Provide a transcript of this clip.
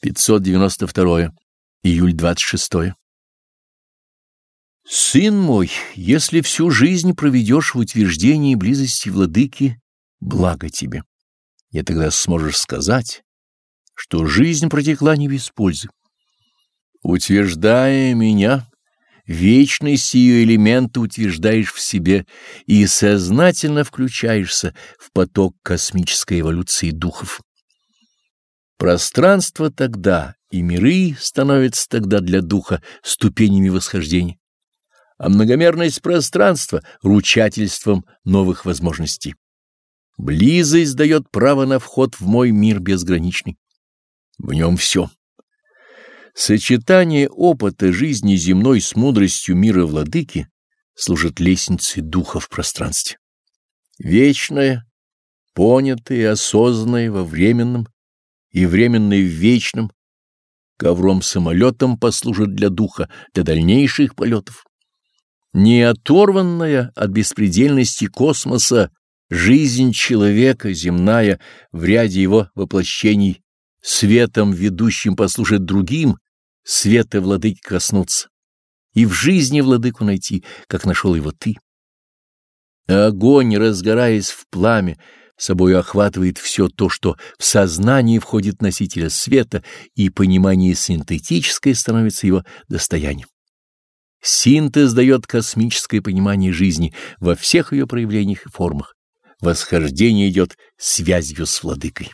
592. Июль 26. Сын мой, если всю жизнь проведешь в утверждении близости владыки, благо тебе. И тогда сможешь сказать, что жизнь протекла не без пользы. Утверждая меня, вечность ее элемента утверждаешь в себе и сознательно включаешься в поток космической эволюции духов. Пространство тогда и миры становятся тогда для духа ступенями восхождения, а многомерность пространства — ручательством новых возможностей. Близость дает право на вход в мой мир безграничный. В нем все. Сочетание опыта жизни земной с мудростью мира владыки служит лестницей духа в пространстве. Вечное, понятое и осознанное во временном и временное в вечном, ковром-самолетом послужит для духа, для дальнейших полетов. Не оторванная от беспредельности космоса жизнь человека земная в ряде его воплощений светом ведущим послужит другим, света владыки коснуться, и в жизни владыку найти, как нашел его ты. Огонь, разгораясь в пламя, собой охватывает все то, что в сознании входит носителя света, и понимание синтетическое становится его достоянием. Синтез дает космическое понимание жизни во всех ее проявлениях и формах. Восхождение идет связью с владыкой.